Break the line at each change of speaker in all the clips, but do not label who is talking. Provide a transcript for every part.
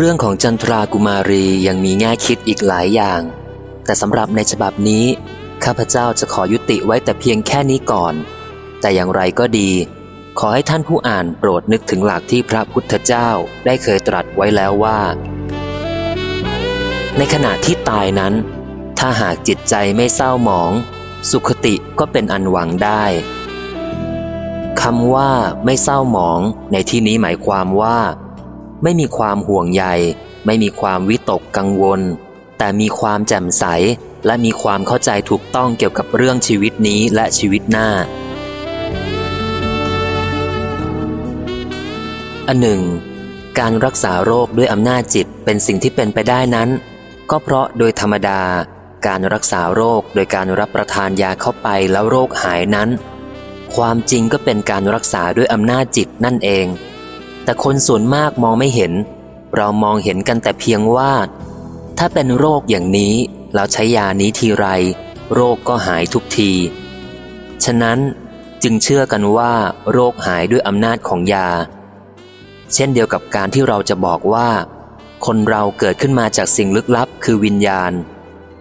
เรื่องของจันทรากุมารียังมีแง่คิดอีกหลายอย่าง แต่สำหรับในฉบับนี้ ข้าพเจ้าจะขอยุติไว้แต่เพียงแค่นี้ก่อน แต่อย่างไรก็ดี ขอให้ท่านผู้อ่านโปรดนึกถึงหลักที่พระพุทธเจ้าได้เคยตรัสไว้แล้วว่า ในขณะที่ตายนั้น ถ้าหากจิตใจไม่เศร้าหมอง สุขติก็เป็นอันหวังได้คำว่าไม่เศร้าหมองในที่นี้หมายความว่า ไม่มีความห่วงใย ไม่มีความวิตกกังวล แต่มีความแจ่มใส และมีความเข้าใจถูกต้องเกี่ยวกับเรื่องชีวิตนี้และชีวิตหน้า อันหนึ่ง การรักษาโรคด้วยอำนาจจิตเป็นสิ่งที่เป็นไปได้นั้น ก็เพราะโดยธรรมดา การรักษาโรคโดยการรับประทานยาเข้าไปแล้วโรคหายนั้น ความจริงก็เป็นการรักษาด้วยอำนาจจิตนั่นเอง แต่คนส่วนมากมองไม่เห็น เรามองเห็นกันแต่เพียงว่า ถ้าเป็นโรคอย่างนี้เราใช้ยานี้ทีไร โรคก็หายทุกที ฉะนั้นจึงเชื่อกันว่า โรคหายด้วยอำนาจของยา เช่นเดียวกับการที่เราจะบอกว่า คนเราเกิดขึ้นมาจากสิ่งลึกลับคือวิญญาณ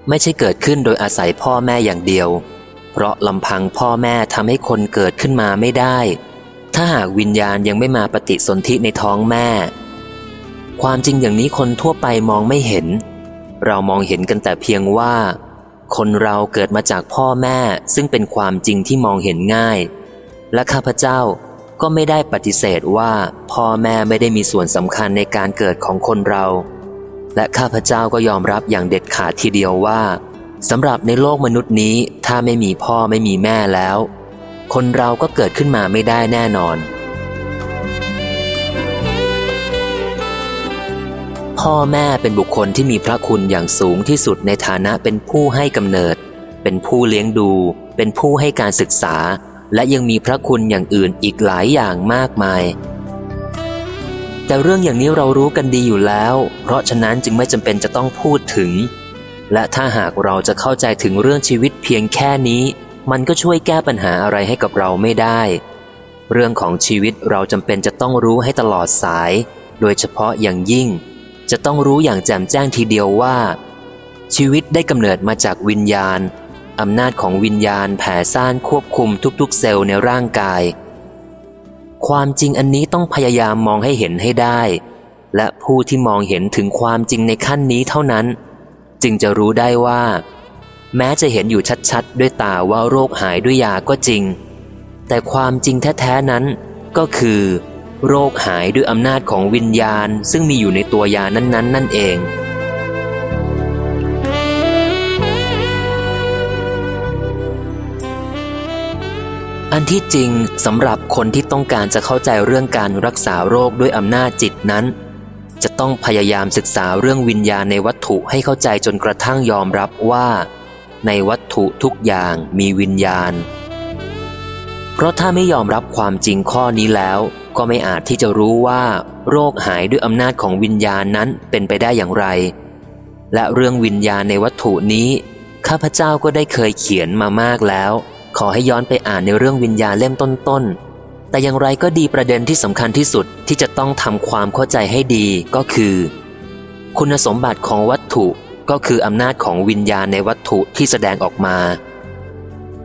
ไม่ใช่เกิดขึ้นโดยอาศัยพ่อแม่อย่างเดียว เพราะลำพังพ่อแม่ทำให้คนเกิดขึ้นมาไม่ได้ ถ้าหากวิญญาณยังไม่มาปฏิสนธิในท้องแม่ ความจริงอย่างนี้คนทั่วไปมองไม่เห็น เรามองเห็นกันแต่เพียงว่า คนเราเกิดมาจากพ่อแม่ซึ่งเป็นความจริงที่มองเห็นง่าย และข้าพเจ้าก็ไม่ได้ปฏิเสธว่าพ่อแม่ไม่ได้มีส่วนสำคัญในการเกิดของคนเรา และข้าพเจ้าก็ยอมรับอย่างเด็ดขาดทีเดียวว่าสำหรับในโลกมนุษย์นี้ถ้าไม่มีพ่อไม่มีแม่แล้ว คนเราก็เกิดขึ้นมาไม่ได้แน่นอน พ่อแม่เป็นบุคคลที่มีพระคุณอย่างสูงที่สุดในฐานะเป็นผู้ให้กำเนิด เป็นผู้เลี้ยงดู เป็นผู้ให้การศึกษา และยังมีพระคุณอย่างอื่นอีกหลายอย่างมากมาย แต่เรื่องอย่างนี้เรารู้กันดีอยู่แล้ว เพราะฉะนั้นจึงไม่จำเป็นจะต้องพูดถึง และถ้าหากเราจะเข้าใจถึงเรื่องชีวิตเพียงแค่นี้ มันก็ช่วยแก้ปัญหาอะไรให้กับเราไม่ได้ เรื่องของชีวิตเราจำเป็นจะต้องรู้ให้ตลอดสาย โดยเฉพาะอย่างยิ่ง จะต้องรู้อย่างแจ่มแจ้งทีเดียวว่า ชีวิตได้กำเนิดมาจากวิญญาณอำนาจของวิญญาณแผ่ซ่านควบคุมทุกๆ เซลล์ในร่างกาย ความจริงอันนี้ต้องพยายามมองให้เห็นให้ได้ และผู้ที่มองเห็นถึงความจริงในขั้นนี้เท่านั้น จึงจะรู้ได้ว่า แม้จะเห็นอยู่ชัดๆ ด้วยตาว่าโรคหายด้วยยาก็จริง แต่ความจริงแท้ๆนั้นก็คือ โรคหายด้วยอำนาจของวิญญาณ ซึ่งมีอยู่ในตัวยานั้นๆนั่นเอง อันที่จริงสำหรับคนที่ต้องการจะเข้าใจเรื่องการรักษาโรคด้วยอำนาจจิตนั้น จะต้องพยายามศึกษาเรื่องวิญญาณในวัตถุให้เข้าใจจนกระทั่งยอมรับว่า ในวัตถุทุกอย่างมีวิญญาณ เพราะถ้าไม่ยอมรับความจริงข้อนี้แล้ว ก็ไม่อาจที่จะรู้ว่า โรคหายด้วยอำนาจของวิญญาณนั้นเป็นไปได้อย่างไร และเรื่องวิญญาณในวัตถุนี้ ข้าพเจ้าก็ได้เคยเขียนมามากแล้ว ขอให้ย้อนไปอ่านในเรื่องวิญญาณเล่มต้นๆ แต่อย่างไรก็ดีประเด็นที่สำคัญที่สุดที่จะต้องทำความเข้าใจให้ดีก็คือ คุณสมบัติของวัตถุ ก็คืออำนาจของวิญญาณในวัตถุที่แสดงออกมา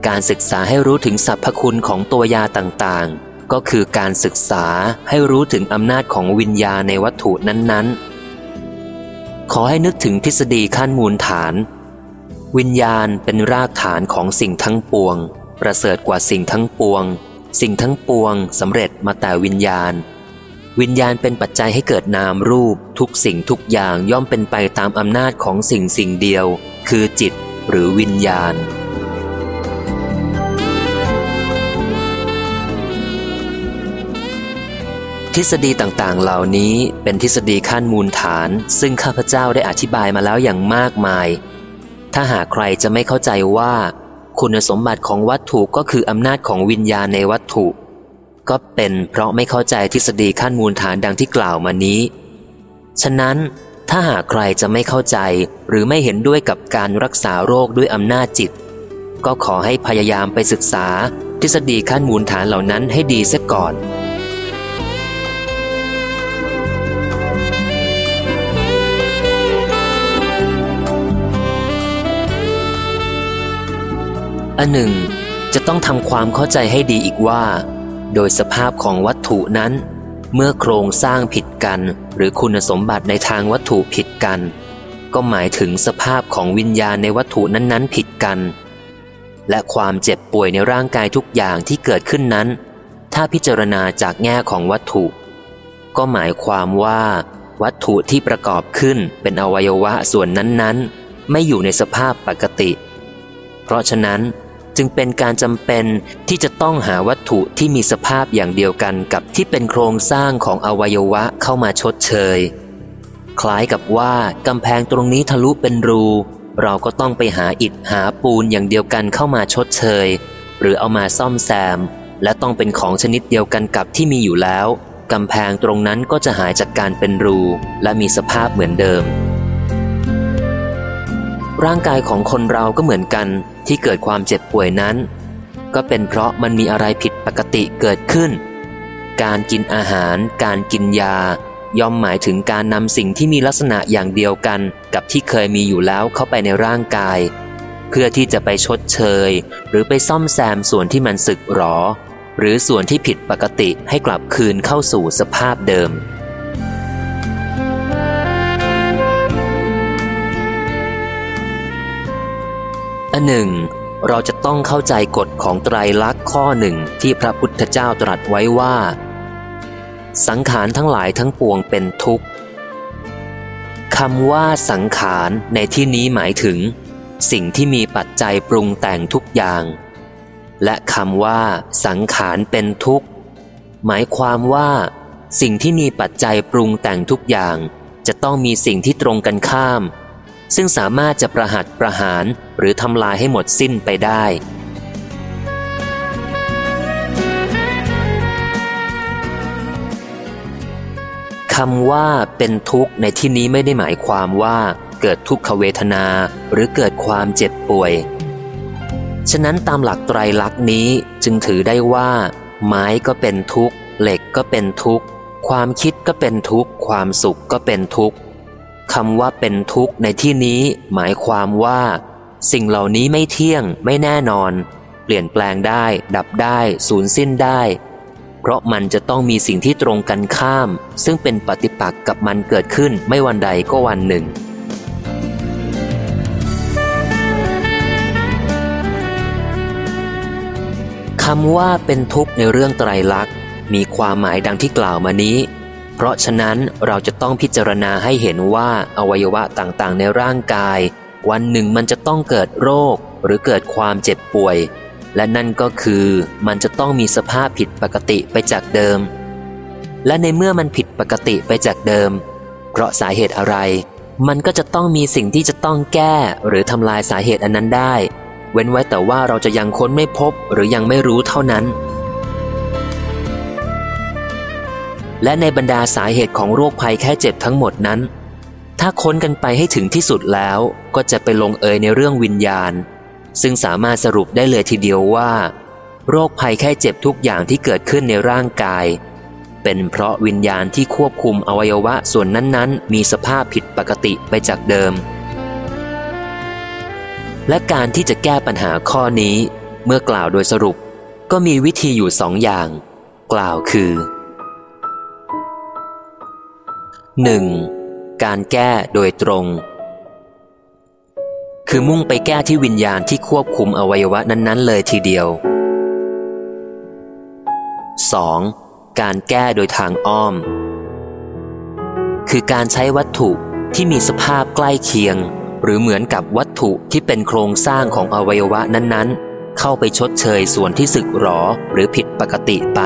การศึกษาให้รู้ถึงสรรพคุณของตัวยาต่างๆ ก็คือการศึกษาให้รู้ถึงอำนาจของวิญญาณในวัตถุนั้นๆ ขอให้นึกถึงทฤษฎีขั้นมูลฐาน วิญญาณเป็นรากฐานของสิ่งทั้งปวง ประเสริฐกว่าสิ่งทั้งปวง สิ่งทั้งปวงสำเร็จมาแต่วิญญาณ วิญญาณเป็นปัจจัยให้เกิดนามรูป ทุกสิ่งทุกอย่างย่อมเป็นไปตามอำนาจของสิ่งสิ่งเดียว คือจิตหรือวิญญาณ ทฤษฎีต่างๆ เหล่านี้เป็นทฤษฎีขั้นมูลฐาน ซึ่งข้าพเจ้าได้อธิบายมาแล้วอย่างมากมาย ถ้าหากใครจะไม่เข้าใจว่า คุณสมบัติของวัตถุก็คืออำนาจของวิญญาณในวัตถุ ก็เป็นเพราะไม่เข้าใจทฤษฎีขั้นมูลฐานดังที่กล่าวมานี้ ฉะนั้นถ้าหากใครจะไม่เข้าใจหรือไม่เห็นด้วยกับการรักษาโรคด้วยอำนาจจิต ก็ขอให้พยายามไปศึกษาทฤษฎีขั้นมูลฐานเหล่านั้นให้ดีซะก่อนอันหนึ่งจะต้องทำความเข้าใจให้ดีอีกว่า โดยสภาพของวัตถุนั้น เมื่อโครงสร้างผิดกัน หรือคุณสมบัติในทางวัตถุผิดกัน ก็หมายถึงสภาพของวิญญาณในวัตถุนั้นๆ ผิดกัน และความเจ็บป่วยในร่างกายทุกอย่างที่เกิดขึ้นนั้น ถ้าพิจารณาจากแง่ของวัตถุ ก็หมายความว่า วัตถุที่ประกอบขึ้นเป็นอวัยวะส่วนนั้นๆ ไม่อยู่ในสภาพปกติ เพราะฉะนั้น จึงเป็นการจำเป็นที่จะต้องหาวัตถุที่มีสภาพอย่างเดียวกันกับที่เป็นโครงสร้างของอวัยวะเข้ามาชดเชย คล้ายกับว่ากำแพงตรงนี้ทะลุเป็นรู เราก็ต้องไปหาอิฐหาปูนอย่างเดียวกันเข้ามาชดเชย หรือเอามาซ่อมแซม และต้องเป็นของชนิดเดียวกันกับที่มีอยู่แล้วกำแพงตรงนั้นก็จะหายจากการเป็นรู และมีสภาพเหมือนเดิม ร่างกายของคนเราก็เหมือนกันที่เกิดความเจ็บป่วยนั้น ก็เป็นเพราะมันมีอะไรผิดปกติเกิดขึ้น การกินอาหาร การกินยา ย่อมหมายถึงการนำสิ่งที่มีลักษณะอย่างเดียวกันกับที่เคยมีอยู่แล้วเข้าไปในร่างกาย เพื่อที่จะไปชดเชย หรือไปซ่อมแซมส่วนที่มันสึกหรอ หรือส่วนที่ผิดปกติให้กลับคืนเข้าสู่สภาพเดิม อันหนึ่ง เราจะต้องเข้าใจกฎของไตรลักษณ์ข้อหนึ่งที่พระพุทธเจ้าตรัสไว้ว่า สังขารทั้งหลายทั้งปวงเป็นทุกข์คำว่าสังขารในที่นี้หมายถึง สิ่งที่มีปัจจัยปรุงแต่งทุกอย่าง และคำว่า สังขารเป็นทุกข์ หมายความว่า สิ่งที่มีปัจจัยปรุงแต่งทุกอย่าง จะต้องมีสิ่งที่ตรงกันข้าม ซึ่งสามารถจะประหัตประหารหรือทำลายให้หมดสิ้นไปได้ คำว่าเป็นทุกข์ในที่นี้ไม่ได้หมายความว่าเกิดทุกขเวทนาหรือเกิดความเจ็บป่วย ฉะนั้นตามหลักไตรลักษณ์นี้จึงถือได้ว่า ไม้ก็เป็นทุกข์ เหล็กก็เป็นทุกข์ ความคิดก็เป็นทุกข์ ความสุขก็เป็นทุกข์ คำว่าเป็นทุกข์ในที่นี้หมายความว่า สิ่งเหล่านี้ไม่เที่ยงไม่แน่นอน เปลี่ยนแปลงได้ ดับได้สูญสิ้นได้ เพราะมันจะต้องมีสิ่งที่ตรงกันข้าม ซึ่งเป็นปฏิปักษ์กับมันเกิดขึ้นไม่วันใดก็วันหนึ่ง คำว่าเป็นทุกข์ในเรื่องไตรลักษณ์มีความหมายดังที่กล่าวมานี้ เพราะฉะนั้นเราจะต้องพิจารณาให้เห็นว่าอวัยวะต่างๆ ในร่างกาย วันหนึ่งมันจะต้องเกิดโรคหรือเกิดความเจ็บป่วย และนั่นก็คือมันจะต้องมีสภาพผิดปกติไปจากเดิม และในเมื่อมันผิดปกติไปจากเดิม เพราะสาเหตุอะไร มันก็จะต้องมีสิ่งที่จะต้องแก้หรือทำลายสาเหตุอันนั้นได้ เว้นไว้แต่ว่าเราจะยังค้นไม่พบหรือยังไม่รู้เท่านั้น และในบรรดาสาเหตุของโรคภัยแค่เจ็บทั้งหมดนั้น ถ้าค้นกันไปให้ถึงที่สุดแล้วก็จะไปลงเอยในเรื่องวิญญาณ ซึ่งสามารถสรุปได้เลยทีเดียวว่า โรคภัยแค่เจ็บทุกอย่างที่เกิดขึ้นในร่างกาย เป็นเพราะวิญญาณที่ควบคุมอวัยวะส่วนนั้นๆ มีสภาพผิดปกติไปจากเดิม และการที่จะแก้ปัญหาข้อนี้ เมื่อกล่าวโดยสรุป ก็มีวิธีอยู่สองอย่าง กล่าวคือ 1. การแก้โดยตรง คือมุ่งไปแก้ที่วิญญาณที่ควบคุมอวัยวะนั้น ๆ เลยทีเดียว 2. การแก้โดยทางอ้อม คือการใช้วัตถุที่มีสภาพใกล้เคียง หรือเหมือนกับวัตถุที่เป็นโครงสร้างของอวัยวะนั้นๆ เข้าไปชดเชยส่วนที่สึกหรอหรือผิดปกติไป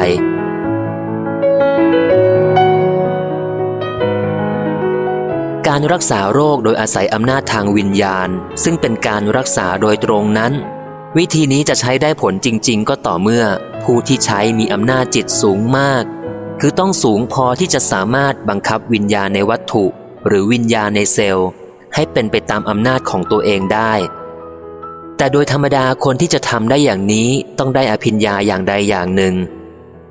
การรักษาโรคโดยอาศัยอำนาจทางวิญญาณ ซึ่งเป็นการรักษาโดยตรงนั้น วิธีนี้จะใช้ได้ผลจริง ๆ ก็ต่อเมื่อ ผู้ที่ใช้มีอำนาจจิตสูงมาก คือต้องสูงพอที่จะสามารถบังคับวิญญาณในวัตถุ หรือวิญญาณในเซลล์ ให้เป็นไปตามอำนาจของตัวเองได้ แต่โดยธรรมดาคนที่จะทำได้อย่างนี้ต้องได้อภิญญาอย่างใดอย่างหนึ่ง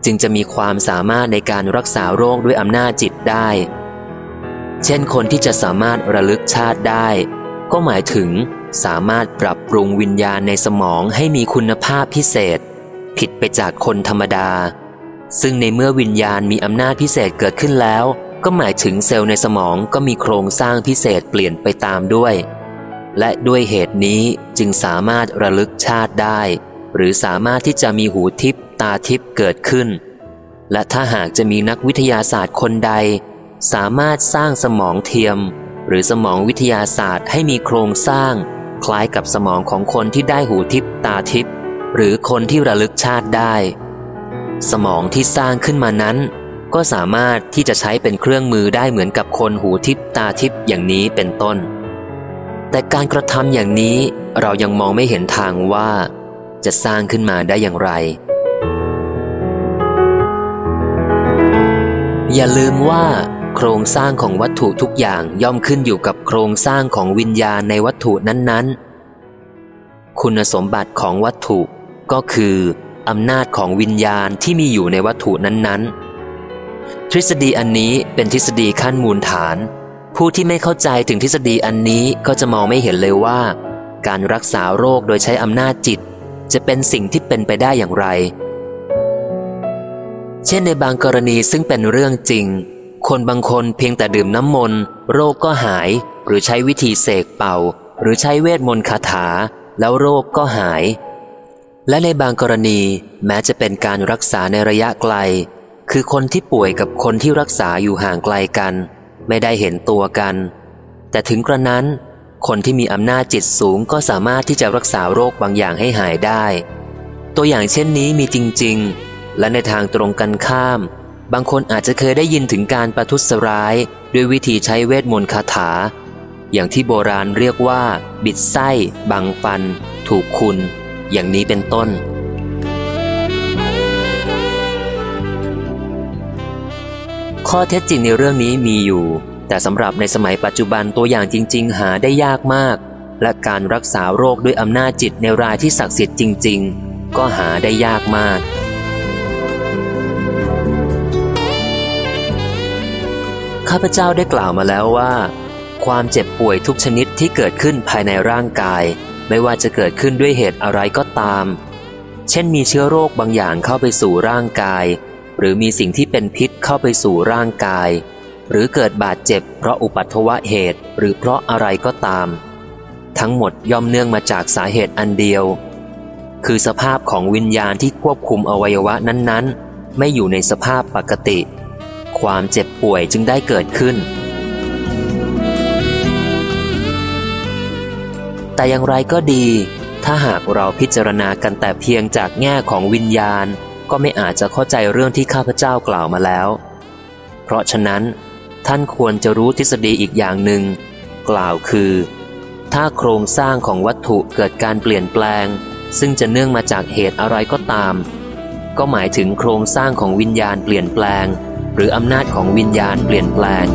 จึงจะมีความสามารถในการรักษาโรคด้วยอำนาจจิตได้ เช่นคนที่จะสามารถระลึกชาติได้ ก็หมายถึงสามารถปรับปรุงวิญญาณในสมองให้มีคุณภาพพิเศษ ผิดไปจากคนธรรมดา ซึ่งในเมื่อวิญญาณมีอำนาจพิเศษเกิดขึ้นแล้ว ก็หมายถึงเซลล์ในสมองก็มีโครงสร้างพิเศษเปลี่ยนไปตามด้วย และด้วยเหตุนี้จึงสามารถระลึกชาติได้ หรือสามารถที่จะมีหูทิพตาทิพเกิดขึ้น และถ้าหากจะมีนักวิทยาศาสตร์คนใด สามารถสร้างสมองเทียม หรือสมองวิทยาศาสตร์ให้มีโครงสร้าง คล้ายกับสมองของคนที่ได้หูทิพตาทิพหรือคนที่ระลึกชาติได้ สมองที่สร้างขึ้นมานั้น ก็สามารถที่จะใช้เป็นเครื่องมือได้เหมือนกับคนหูทิพตาทิพอย่างนี้เป็นต้น แต่การกระทำอย่างนี้เรายังมองไม่เห็นทางว่า จะสร้างขึ้นมาได้อย่างไร อย่าลืมว่า โครงสร้างของวัตถุทุกอย่างย่อมขึ้นอยู่กับโครงสร้างของวิญญาณในวัตถุนั้นๆ คุณสมบัติของวัตถุก็คืออำนาจของวิญญาณที่มีอยู่ในวัตถุนั้นๆ ทฤษฎีอันนี้เป็นทฤษฎีขั้นมูลฐาน ผู้ที่ไม่เข้าใจถึงทฤษฎีอันนี้ก็จะมองไม่เห็นเลยว่า การรักษาโรคโดยใช้อำนาจจิต จะเป็นสิ่งที่เป็นไปได้อย่างไร เช่นในบางกรณีซึ่งเป็นเรื่องจริง คนบางคนเพียงแต่ดื่มน้ำมนต์ โรคก็หาย หรือใช้วิธีเสกเป่า หรือใช้เวทมนต์คาถา แล้วโรคก็หาย และในบางกรณีแม้จะเป็นการรักษาในระยะไกล คือคนที่ป่วยกับคนที่รักษาอยู่ห่างไกลกัน ไม่ได้เห็นตัวกัน แต่ถึงกระนั้นคนที่มีอำนาจจิตสูงก็สามารถที่จะรักษาโรคบางอย่างให้หายได้ ตัวอย่างเช่นนี้มีจริง ๆ และในทางตรงกันข้าม บางคนอาจจะเคยได้ยินถึงการประทุษร้าย ด้วยวิธีใช้เวทมนต์คาถา อย่างที่โบราณเรียกว่า บิดไส้ บังฟัน ถูกคุณ อย่างนี้เป็นต้น ข้อเท็จจริงในเรื่องนี้มีอยู่ แต่สำหรับในสมัยปัจจุบันตัวอย่างจริง ๆ หาได้ยากมาก และการรักษาโรคด้วยอำนาจจิตในรายที่ศักดิ์สิทธิ์จริง ๆ ก็หาได้ยากมาก ข้าพเจ้าได้กล่าวมาแล้วว่า ความเจ็บป่วยทุกชนิดที่เกิดขึ้นภายในร่างกาย ไม่ว่าจะเกิดขึ้นด้วยเหตุอะไรก็ตาม เช่นมีเชื้อโรคบางอย่างเข้าไปสู่ร่างกาย หรือมีสิ่งที่เป็นพิษเข้าไปสู่ร่างกาย หรือเกิดบาดเจ็บ เพราะอุปัตวะเหตุหรือเพราะอะไรก็ตาม ทั้งหมดย่อมเนื่องมาจากสาเหตุอันเดียว คือสภาพของวิญญาณที่ควบคุมอวัยวะนั้นๆ ไม่อยู่ในสภาพปกติ ความเจ็บป่วยจึงได้เกิดขึ้น แต่อย่างไรก็ดี ถ้าหากเราพิจารณากันแต่เพียงจากแง่ของวิญญาณ ก็ไม่อาจจะเข้าใจเรื่องที่ข้าพเจ้ากล่าวมาแล้ว เพราะฉะนั้น ท่านควรจะรู้ทฤษฎีอีกอย่างหนึ่ง กล่าวคือ ถ้าโครงสร้างของวัตถุเกิดการเปลี่ยนแปลง ซึ่งจะเนื่องมาจากเหตุอะไรก็ตาม ก็หมายถึงโครงสร้างของวิญญาณเปลี่ยนแปลง หรืออำนาจของวิญญาณเปลี่ยนแปลง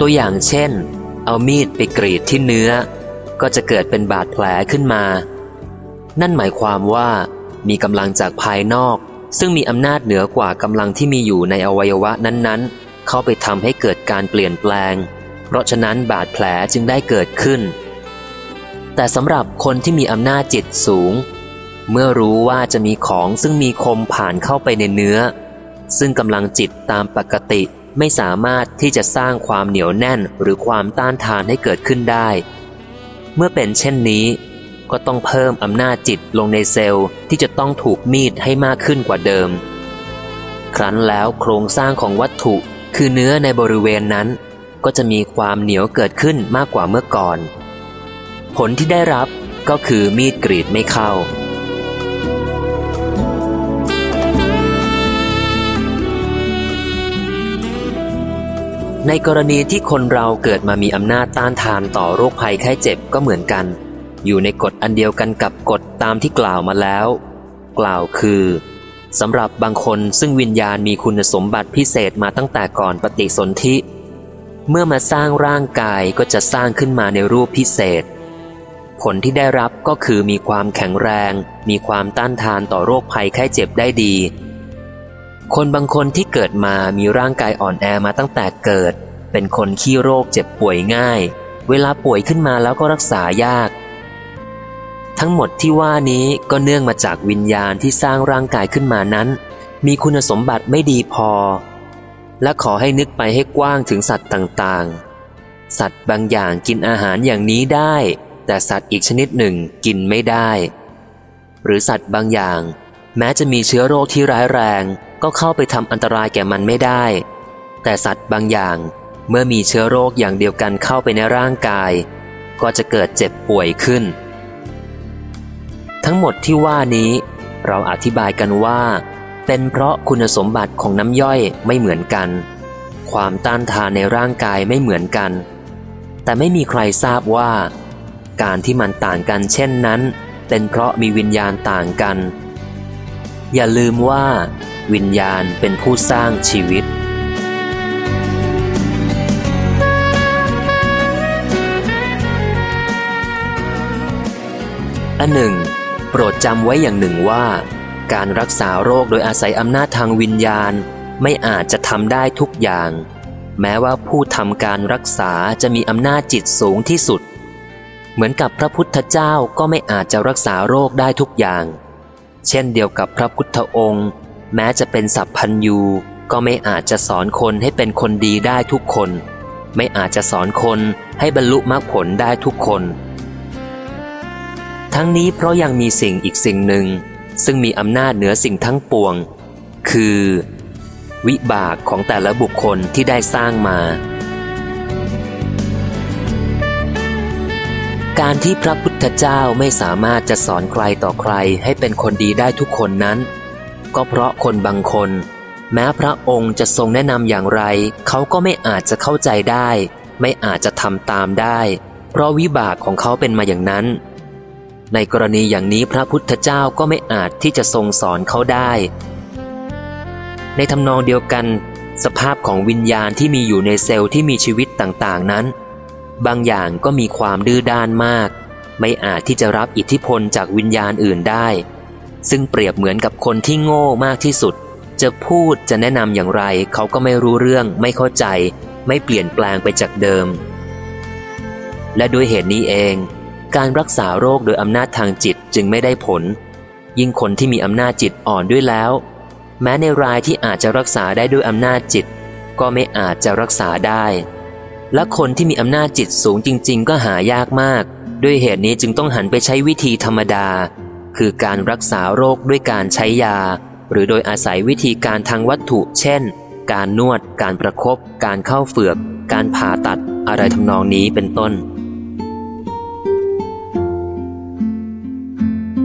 ตัวอย่างเช่น เอามีดไปกรีดที่เนื้อ ก็จะเกิดเป็นบาดแผลขึ้นมา นั่นหมายความว่า มีกำลังจากภายนอก ซึ่งมีอำนาจเหนือกว่ากำลังที่มีอยู่ในอวัยวะนั้นๆ เข้าไปทำให้เกิดการเปลี่ยนแปลง เพราะฉะนั้นบาดแผลจึงได้เกิดขึ้น แต่สำหรับคนที่มีอำนาจจิตสูง เมื่อรู้ว่าจะมีของซึ่งมีคมผ่านเข้าไปในเนื้อ ซึ่งกำลังจิตตามปกติไม่สามารถที่จะสร้างความเหนียวแน่นหรือความต้านทานให้เกิดขึ้นได้ เมื่อเป็นเช่นนี้ ก็ต้องเพิ่มอำนาจจิตลงในเซลล์ที่จะต้องถูกมีดให้มากขึ้นกว่าเดิม ครั้นแล้วโครงสร้างของวัตถุคือเนื้อในบริเวณนั้น ก็จะมีความเหนียวเกิดขึ้นมากกว่าเมื่อก่อน ผลที่ได้รับก็คือมีดกรีดไม่เข้า ในกรณีที่คนเราเกิดมามีอำนาจต้านทานต่อโรคภัยไข้เจ็บก็เหมือนกัน อยู่ในกฎอันเดียวกันกับกฎตามที่กล่าวมาแล้ว กล่าวคือสำหรับบางคนซึ่งวิญญาณมีคุณสมบัติพิเศษมาตั้งแต่ก่อนปฏิสนธิ เมื่อมาสร้างร่างกายก็จะสร้างขึ้นมาในรูปพิเศษ ผลที่ได้รับก็คือมีความแข็งแรง มีความต้านทานต่อโรคภัยไข้เจ็บได้ดี คนบางคนที่เกิดมามีร่างกายอ่อนแอมาตั้งแต่เกิด เป็นคนขี้โรคเจ็บป่วยง่าย เวลาป่วยขึ้นมาแล้วก็รักษายาก ทั้งหมดที่ว่านี้ก็เนื่องมาจากวิญญาณที่สร้างร่างกายขึ้นมานั้น มีคุณสมบัติไม่ดีพอ และขอให้นึกไปให้กว้างถึงสัตว์ต่างๆ สัตว์บางอย่างกินอาหารอย่างนี้ได้ แต่สัตว์อีกชนิดหนึ่งกินไม่ได้ หรือสัตว์บางอย่าง แม้จะมีเชื้อโรคที่ร้ายแรง ก็เข้าไปทำอันตรายแก่มันไม่ได้ แต่สัตว์บางอย่าง เมื่อมีเชื้อโรคอย่างเดียวกันเข้าไปในร่างกาย ก็จะเกิดเจ็บป่วยขึ้น ทั้งหมดที่ว่านี้ เราอธิบายกันว่า เป็นเพราะคุณสมบัติของน้ำย่อยไม่เหมือนกัน ความต้านทานในร่างกายไม่เหมือนกัน แต่ไม่มีใครทราบว่า การที่มันต่างกันเช่นนั้น เป็นเพราะมีวิญญาณต่างกันอย่าลืมว่า วิญญาณเป็นผู้สร้างชีวิต อันหนึ่ง โปรดจำไว้อย่างหนึ่งว่า การรักษาโรคโดยอาศัยอำนาจทางวิญญาณไม่อาจจะทำได้ทุกอย่าง แม้ว่าผู้ทำการรักษาจะมีอำนาจจิตสูงที่สุด เหมือนกับพระพุทธเจ้าก็ไม่อาจจะรักษาโรคได้ทุกอย่าง เช่นเดียวกับพระพุทธองค์ แม้จะเป็นสัพพัญยูก็ไม่อาจจะสอนคนให้เป็นคนดีได้ทุกคน ไม่อาจจะสอนคนให้บรรลุมรรคผลได้ทุกคน ทั้งนี้เพราะยังมีสิ่งอีกสิ่งหนึ่ง ซึ่งมีอำนาจเหนือสิ่งทั้งปวง คือ วิบากของแต่ละบุคคลที่ได้สร้างมา การที่พระพุทธเจ้าไม่สามารถจะสอนใครต่อใครให้เป็นคนดีได้ทุกคนนั้น ก็เพราะคนบางคน แม้พระองค์จะทรงแนะนำอย่างไร เขาก็ไม่อาจจะเข้าใจได้ ไม่อาจจะทำตามได้ เพราะวิบากของเขาเป็นมาอย่างนั้น ในกรณีอย่างนี้พระพุทธเจ้าก็ไม่อาจที่จะทรงสอนเขาได้ ในทำนองเดียวกัน สภาพของวิญญาณที่มีอยู่ในเซลล์ที่มีชีวิตต่างๆนั้น บางอย่างก็มีความดื้อด้านมาก ไม่อาจที่จะรับอิทธิพลจากวิญญาณอื่นได้ ซึ่งเปรียบเหมือนกับคนที่โง่มากที่สุด จะพูดจะแนะนำอย่างไร เขาก็ไม่รู้เรื่องไม่เข้าใจ ไม่เปลี่ยนแปลงไปจากเดิม และด้วยเหตุนี้เอง การรักษาโรคโดยอำนาจทางจิตจึงไม่ได้ผล ยิ่งคนที่มีอำนาจจิตอ่อนด้วยแล้ว แม้ในรายที่อาจจะรักษาได้ด้วยอำนาจจิต ก็ไม่อาจจะรักษาได้ และคนที่มีอำนาจจิตสูงจริง ๆ ก็หายากมาก ด้วยเหตุนี้จึงต้องหันไปใช้วิธีธรรมดา คือการรักษาโรคด้วยการใช้ยา หรือโดยอาศัยวิธีการทางวัตถุ เช่น การนวด การประครบการเข้าเฝือก การผ่าตัด อะไรทำนองนี้เป็นต้น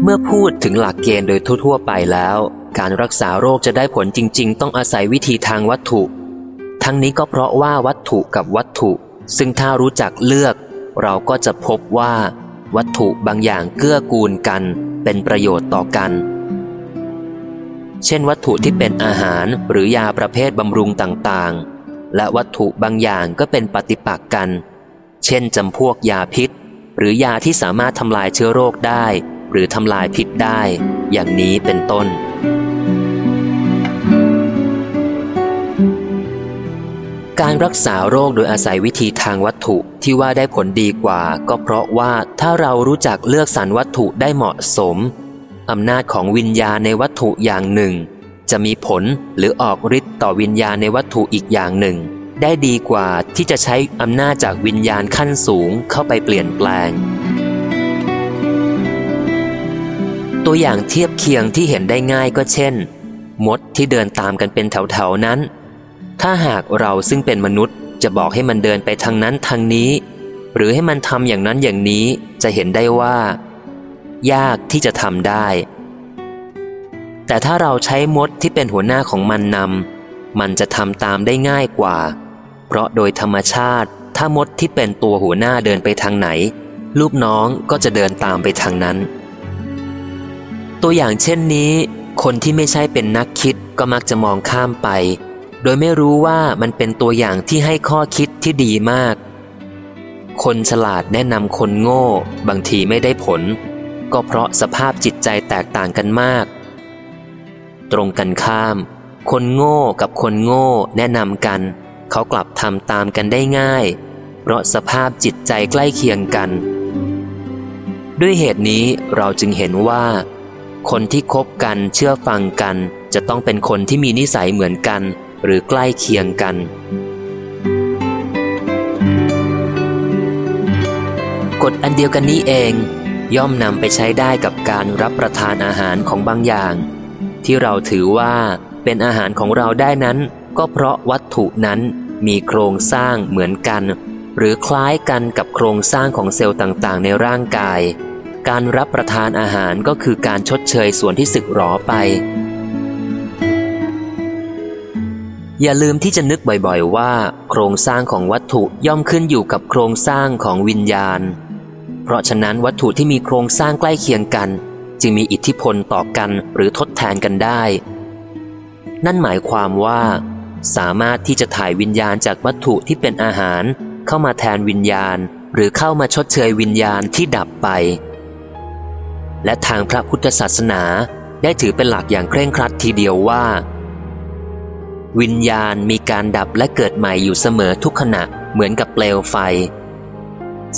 เมื่อพูดถึงหลักเกณฑ์โดยทั่วๆไปแล้ว การรักษาโรคจะได้ผลจริง ๆ ต้องอาศัยวิธีทางวัตถุ ทั้งนี้ก็เพราะว่าวัตถุกับวัตถุ ซึ่งถ้ารู้จักเลือก เราก็จะพบว่า วัตถุบางอย่างเกื้อกูลกัน เป็นประโยชน์ต่อกัน เช่นวัตถุที่เป็นอาหารหรือยาประเภทบำรุงต่างๆ และวัตถุบางอย่างก็เป็นปฏิปักษ์กัน เช่นจำพวกยาพิษ หรือยาที่สามารถทำลายเชื้อโรคได้ หรือทำลายพิษได้ อย่างนี้เป็นต้น การรักษาโรคโดยอาศัยวิธีทางวัตถุที่ว่าได้ผลดีกว่า ก็เพราะว่าถ้าเรารู้จักเลือกสรรวัตถุได้เหมาะสมอำนาจของวิญญาณในวัตถุอย่างหนึ่ง จะมีผลหรือออกฤทธิ์ต่อวิญญาณในวัตถุอีกอย่างหนึ่ง ได้ดีกว่าที่จะใช้อำนาจจากวิญญาณขั้นสูงเข้าไปเปลี่ยนแปลง ตัวอย่างเทียบเคียงที่เห็นได้ง่ายก็เช่น มดที่เดินตามกันเป็นแถวๆนั้น ถ้าหากเราซึ่งเป็นมนุษย์จะบอกให้มันเดินไปทางนั้นทางนี้ หรือให้มันทำอย่างนั้นอย่างนี้จะเห็นได้ว่า ยากที่จะทำได้ แต่ถ้าเราใช้มดที่เป็นหัวหน้าของมันนำมันจะทำตามได้ง่ายกว่า เพราะโดยธรรมชาติ ถ้ามดที่เป็นตัวหัวหน้าเดินไปทางไหน ลูกน้องก็จะเดินตามไปทางนั้น ตัวอย่างเช่นนี้ คนที่ไม่ใช่เป็นนักคิดก็มักจะมองข้ามไป โดยไม่รู้ว่ามันเป็นตัวอย่างที่ให้ข้อคิดที่ดีมาก คนฉลาดแนะนำคนโง่ บางทีไม่ได้ผล ก็เพราะสภาพจิตใจแตกต่างกันมาก ตรงกันข้าม คนโง่กับคนโง่แนะนำกัน เขากลับทำตามกันได้ง่าย เพราะสภาพจิตใจใกล้เคียงกัน ด้วยเหตุนี้เราจึงเห็นว่า คนที่คบกันเชื่อฟังกัน จะต้องเป็นคนที่มีนิสัยเหมือนกัน หรือใกล้เคียงกัน กฎอันเดียวกันนี้เอง ย่อมนำไปใช้ได้กับการรับประทานอาหารของบางอย่าง ที่เราถือว่าเป็นอาหารของเราได้นั้น ก็เพราะวัตถุนั้นมีโครงสร้างเหมือนกัน หรือคล้ายกันกับโครงสร้างของเซลล์ต่างๆ ในร่างกาย การรับประทานอาหารก็คือการชดเชยส่วนที่สึกหรอไป อย่าลืมที่จะนึกบ่อยๆว่า โครงสร้างของวัตถุย่อมขึ้นอยู่กับโครงสร้างของวิญญาณ เพราะฉะนั้นวัตถุที่มีโครงสร้างใกล้เคียงกัน จึงมีอิทธิพลต่อกันหรือทดแทนกันได้ นั่นหมายความว่า สามารถที่จะถ่ายวิญญาณจากวัตถุที่เป็นอาหาร เข้ามาแทนวิญญาณ หรือเข้ามาชดเชยวิญญาณที่ดับไป และทางพระพุทธศาสนาได้ถือเป็นหลักอย่างเคร่งครัดทีเดียวว่า วิญญาณมีการดับและเกิดใหม่อยู่เสมอทุกขณะเหมือนกับเปลวไฟ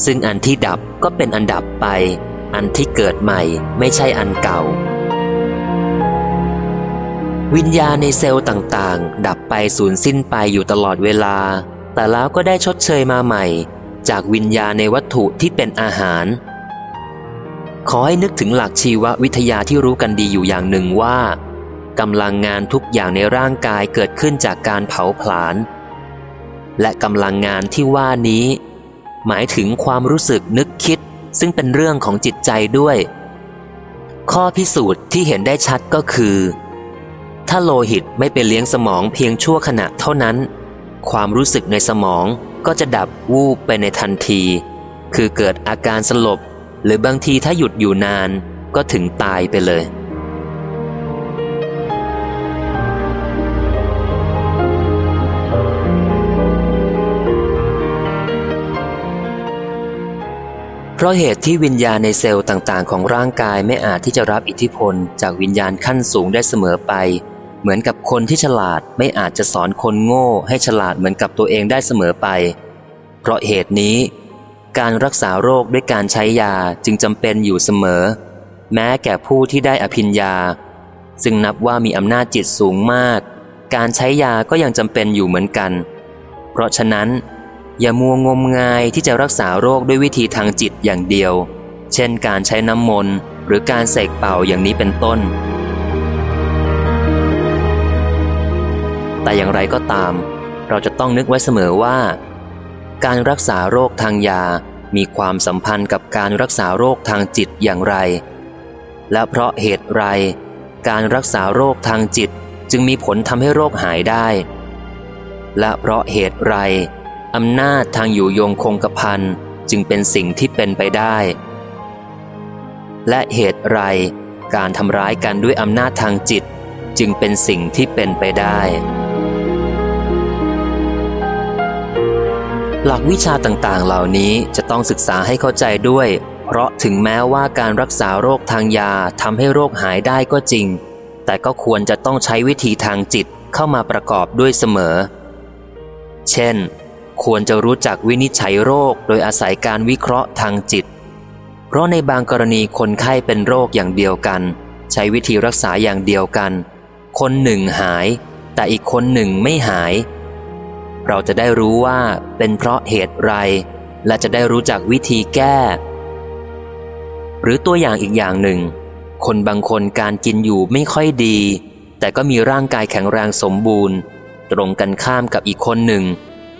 ซึ่งอันที่ดับก็เป็นอันดับไป อันที่เกิดใหม่ไม่ใช่อันเก่า วิญญาณในเซลล์ต่างๆ ดับไปสูญสิ้นไปอยู่ตลอดเวลา แต่แล้วก็ได้ชดเชยมาใหม่ จากวิญญาณในวัตถุที่เป็นอาหาร ขอให้นึกถึงหลักชีววิทยาที่รู้กันดีอยู่อย่างหนึ่งว่า กำลังงานทุกอย่างในร่างกายเกิดขึ้นจากการเผาผลาญ และกำลังงานที่ว่านี้ หมายถึงความรู้สึกนึกคิดซึ่งเป็นเรื่องของจิตใจด้วย ข้อพิสูจน์ที่เห็นได้ชัดก็คือ ถ้าโลหิตไม่ไปเลี้ยงสมองเพียงชั่วขณะเท่านั้น ความรู้สึกในสมองก็จะดับวูบไปในทันที คือเกิดอาการสลบ หรือบางทีถ้าหยุดอยู่นานก็ถึงตายไปเลย เพราะเหตุที่วิญญาณในเซลล์ต่างๆ ของร่างกายไม่อาจที่จะรับอิทธิพล จากวิญญาณขั้นสูงได้เสมอไป เหมือนกับคนที่ฉลาดไม่อาจจะสอนคนโง่ให้ฉลาดเหมือนกับตัวเองได้เสมอไป เพราะเหตุนี้ การรักษาโรคด้วยการใช้ยาจึงจำเป็นอยู่เสมอ แม้แก่ผู้ที่ได้อภิญญา ซึ่งนับว่ามีอำนาจจิตสูงมาก การใช้ยาก็ยังจำเป็นอยู่เหมือนกัน เพราะฉะนั้น อย่ามัวงมงายที่จะรักษาโรคด้วยวิธีทางจิตอย่างเดียว เช่นการใช้น้ำมนต์หรือการเสกเป่าอย่างนี้เป็นต้น แต่อย่างไรก็ตาม เราจะต้องนึกไว้เสมอว่า การรักษาโรคทางยา มีความสัมพันธ์กับการรักษาโรคทางจิตอย่างไร และเพราะเหตุไร การรักษาโรคทางจิตจึงมีผลทำให้โรคหายได้ และเพราะเหตุไร อำนาจทางอยู่ยงคงกระพันจึงเป็นสิ่งที่เป็นไปได้ และเหตุไรการทำร้ายกันด้วยอำนาจทางจิต จึงเป็นสิ่งที่เป็นไปได้ หลักวิชาต่างๆ เหล่านี้จะต้องศึกษาให้เข้าใจด้วย เพราะถึงแม้ว่าการรักษาโรคทางยาทำให้โรคหายได้ก็จริง แต่ก็ควรจะต้องใช้วิธีทางจิตเข้ามาประกอบด้วยเสมอ เช่น ควรจะรู้จักวินิจฉัยโรคโดยอาศัยการวิเคราะห์ทางจิต เพราะในบางกรณีคนไข้เป็นโรคอย่างเดียวกัน ใช้วิธีรักษาอย่างเดียวกัน คนหนึ่งหาย แต่อีกคนหนึ่งไม่หาย เราจะได้รู้ว่าเป็นเพราะเหตุไร และจะได้รู้จักวิธีแก้ หรือตัวอย่างอีกอย่างหนึ่ง คนบางคนการกินอยู่ไม่ค่อยดี แต่ก็มีร่างกายแข็งแรงสมบูรณ์ ตรงกันข้ามกับอีกคนหนึ่ง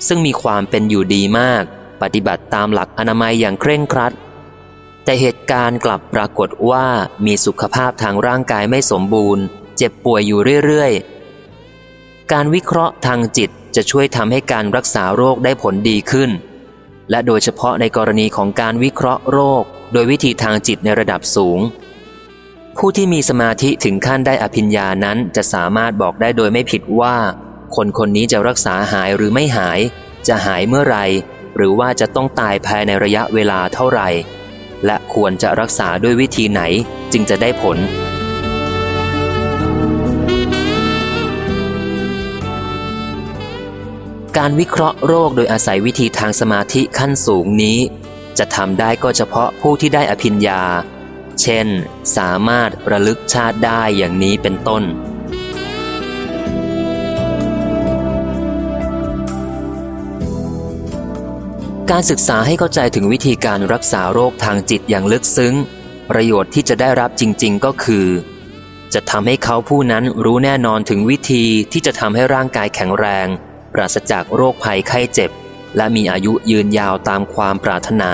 ซึ่งมีความเป็นอยู่ดีมาก ปฏิบัติตามหลักอนามัยอย่างเคร่งครัด แต่เหตุการณ์กลับปรากฏว่ามีสุขภาพทางร่างกายไม่สมบูรณ์ เจ็บป่วยอยู่เรื่อยๆ การวิเคราะห์ทางจิตจะช่วยทำให้การรักษาโรคได้ผลดีขึ้น และโดยเฉพาะในกรณีของการวิเคราะห์โรค โดยวิธีทางจิตในระดับสูง ผู้ที่มีสมาธิถึงขั้นได้อภิญญานั้นจะสามารถบอกได้โดยไม่ผิดว่า คนคนนี้จะรักษาหายหรือไม่หาย จะหายเมื่อไร หรือว่าจะต้องตายภายในระยะเวลาเท่าไหร่ และควรจะรักษาด้วยวิธีไหนจึงจะได้ผล การวิเคราะห์โรคโดยอาศัยวิธีทางสมาธิขั้นสูงนี้ จะทำได้ก็เฉพาะผู้ที่ได้อภิญญา เช่น สามารถระลึกชาติได้อย่างนี้เป็นต้น การศึกษาให้เข้าใจถึงวิธีการรักษาโรคทางจิตอย่างลึกซึ้ง ประโยชน์ที่จะได้รับจริง ๆ ก็คือ จะทำให้เขาผู้นั้นรู้แน่นอนถึงวิธีที่จะทำให้ร่างกายแข็งแรง ปราศจากโรคภัยไข้เจ็บ และมีอายุยืนยาวตามความปรารถนา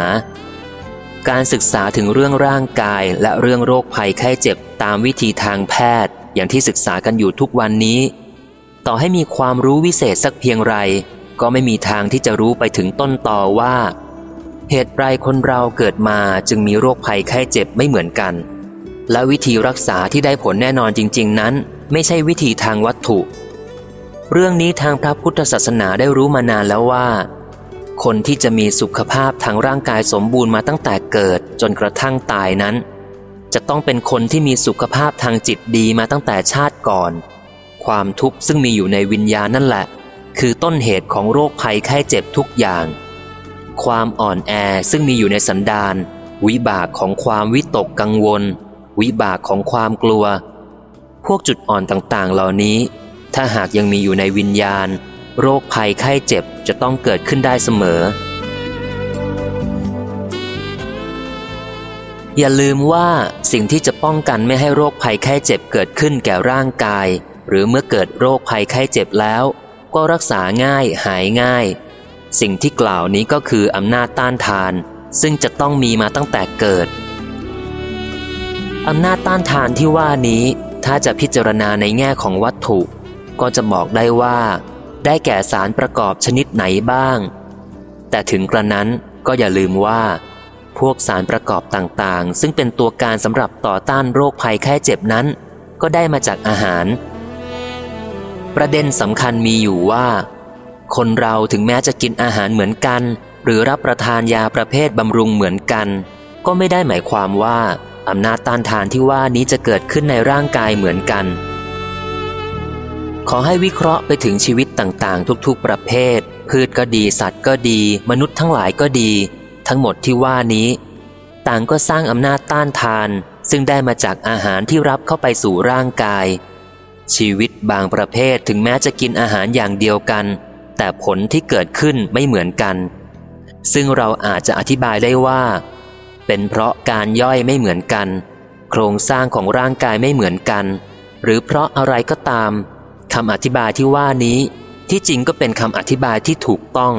การศึกษาถึงเรื่องร่างกายและเรื่องโรคภัยไข้เจ็บตามวิธีทางแพทย์ อย่างที่ศึกษากันอยู่ทุกวันนี้ ต่อให้มีความรู้วิเศษสักเพียงไร ก็ไม่มีทางที่จะรู้ไปถึงต้นต่อว่า เหตุไรคนเราเกิดมาจึงมีโรคภัยไข้เจ็บไม่เหมือนกัน และวิธีรักษาที่ได้ผลแน่นอนจริง ๆ นั้น ไม่ใช่วิธีทางวัตถุ เรื่องนี้ทางพระพุทธศาสนาได้รู้มานานแล้วว่า คนที่จะมีสุขภาพทางร่างกายสมบูรณ์มาตั้งแต่เกิดจนกระทั่งตายนั้น จะต้องเป็นคนที่มีสุขภาพทางจิตดีมาตั้งแต่ชาติก่อน ความทุกข์ซึ่งมีอยู่ในวิญญาณนั่นแหละ คือต้นเหตุของโรคภัยไข้เจ็บทุกอย่าง ความอ่อนแอซึ่งมีอยู่ในสันดานวิบากของความวิตกกังวล วิบากของความกลัว พวกจุดอ่อนต่างๆ เหล่านี้ ถ้าหากยังมีอยู่ในวิญญาณ โรคภัยไข้เจ็บจะต้องเกิดขึ้นได้เสมอ อย่าลืมว่าสิ่งที่จะป้องกันไม่ให้โรคภัยไข้เจ็บเกิดขึ้นแก่ร่างกาย หรือเมื่อเกิดโรคภัยไข้เจ็บแล้ว ก็รักษาง่ายหายง่าย สิ่งที่กล่าวนี้ก็คืออำนาจต้านทาน ซึ่งจะต้องมีมาตั้งแต่เกิดอำนาจต้านทานที่ว่านี้ ถ้าจะพิจารณาในแง่ของวัตถุ ก็จะบอกได้ว่า ได้แก่สารประกอบชนิดไหนบ้าง แต่ถึงกระนั้นก็อย่าลืมว่า พวกสารประกอบต่างๆ ซึ่งเป็นตัวการสำหรับต่อต้านโรคภัยแค่เจ็บนั้น ก็ได้มาจากอาหาร ประเด็นสำคัญมีอยู่ว่า คนเราถึงแม้จะกินอาหารเหมือนกัน หรือรับประทานยาประเภทบำรุงเหมือนกัน ก็ไม่ได้หมายความว่าอำนาจต้านทานที่ว่านี้จะเกิดขึ้นในร่างกายเหมือนกัน ขอให้วิเคราะห์ไปถึงชีวิตต่างๆ ทุกๆ ประเภท พืชก็ดี สัตว์ก็ดี มนุษย์ทั้งหลายก็ดี ทั้งหมดที่ว่านี้ ต่างก็สร้างอำนาจต้านทาน ซึ่งได้มาจากอาหารที่รับเข้าไปสู่ร่างกาย ชีวิตบางประเภทถึงแม้จะกินอาหารอย่างเดียวกัน แต่ผลที่เกิดขึ้นไม่เหมือนกัน ซึ่งเราอาจจะอธิบายได้ว่า เป็นเพราะการย่อยไม่เหมือนกัน โครงสร้างของร่างกายไม่เหมือนกัน หรือเพราะอะไรก็ตามคำอธิบายที่ว่านี้ ที่จริงก็เป็นคำอธิบายที่ถูกต้อง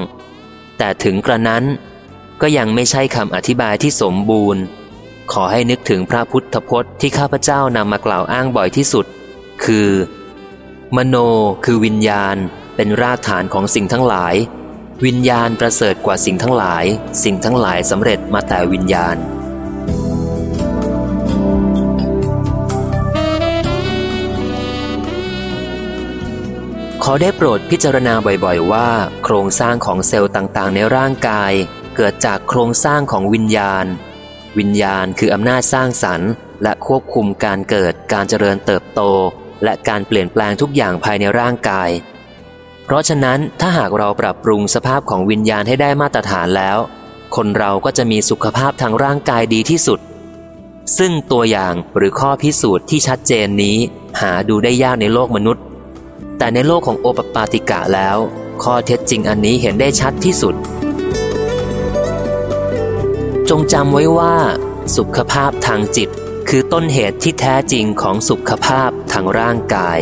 แต่ถึงกระนั้น ก็ยังไม่ใช่คำอธิบายที่สมบูรณ์ ขอให้นึกถึงพระพุทธพจน์ที่ข้าพเจ้านำมากล่าวอ้างบ่อยที่สุด คือ มโนคือวิญญาณเป็นรากฐานของสิ่งทั้งหลาย วิญญาณประเสริฐกว่าสิ่งทั้งหลาย สิ่งทั้งหลายสำเร็จมาแต่วิญญาณขอได้โปรดพิจารณาบ่อยๆ ว่า โครงสร้างของเซลล์ต่างๆ ในร่างกาย เกิดจากโครงสร้างของวิญญาณ วิญญาณคืออำนาจสร้างสรรค์ และควบคุมการเกิดการเจริญเติบโต และการเปลี่ยนแปลงทุกอย่างภายในร่างกาย เพราะฉะนั้นถ้าหากเราปรับปรุงสภาพของวิญญาณให้ได้มาตรฐานแล้ว คนเราก็จะมีสุขภาพทางร่างกายดีที่สุด ซึ่งตัวอย่างหรือข้อพิสูจน์ที่ชัดเจนนี้ หาดูได้ยากในโลกมนุษย์ แต่ในโลกของโอปปาติกะแล้ว ข้อเท็จจริงอันนี้เห็นได้ชัดที่สุด จงจำไว้ว่า สุขภาพทางจิต คือต้นเหตุที่แท้จริงของสุขภาพทางร่างกาย